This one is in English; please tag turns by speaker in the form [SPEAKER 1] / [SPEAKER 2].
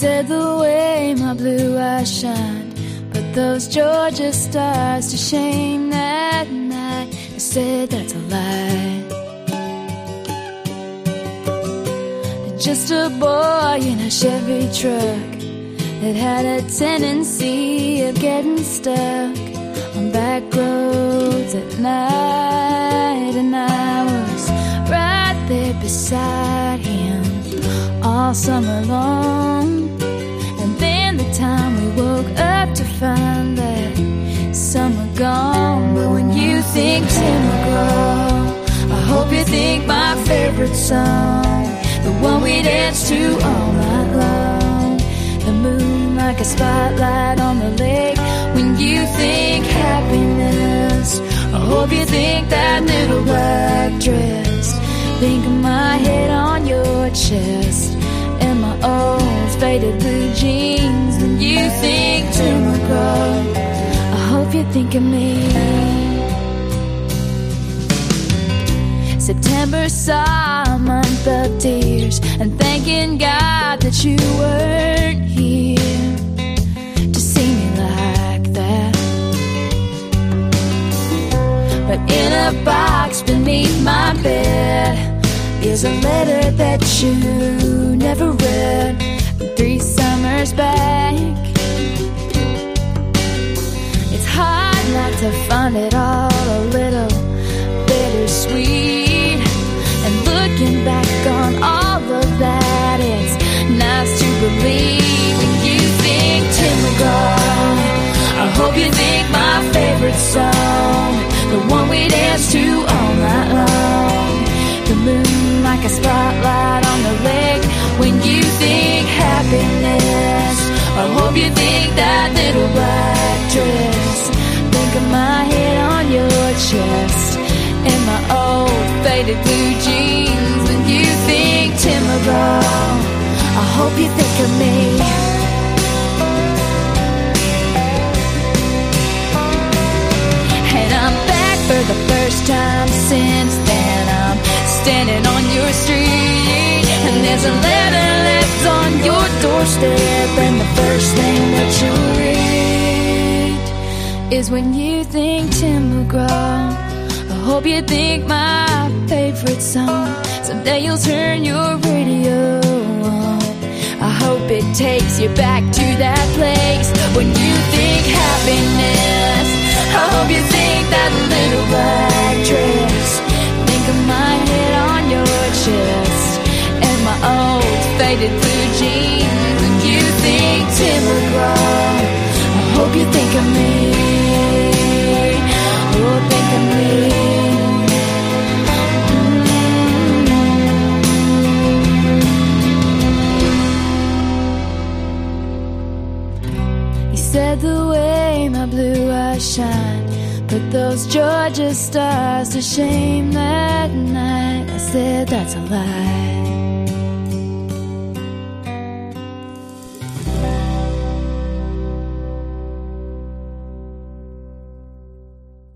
[SPEAKER 1] said the way my blue eyes shined, put those Georgia stars to shame that night. I said that's a lie. Just a boy in a Chevy truck that had a tendency of getting stuck on back roads at night, and I was right there beside him all summer long. Find that summer gone. But when you think Tim McGraw, I hope you think my favorite song, the one we dance to all night long. The moon like a spotlight on the lake. When you think happiness, I hope you think that little black dress. Think of my head on your chest faded blue jeans. When you think Tim McGraw, I hope you think of me. September saw a month of tears and thanking God that you weren't here to see me like that. But in a box beneath my bed is a letter that you never read three summers back. It's hard not to find it all a little bittersweet. And looking back on all of that, it's nice to believe when you think Tim McGraw. I hope you think my favorite song, the one we dance to all night long. The moon like a spotlight on the lake. When you hope you think that little black dress. Think of my head on your chest and my old faded blue jeans. When you think Tim McGraw, I hope you think of me. And I'm back for the first time since then. I'm standing on your street, and there's a letter on your doorstep. And the first thing that you read is when you think Tim McGraw. I hope you think my favorite song. Someday you'll turn your radio on. I hope it takes you back to that place when you think happiness. I hope you think that little black He said the way my blue eyes shine Put those Georgia stars to shame that night. I said that's a lie